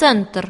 центр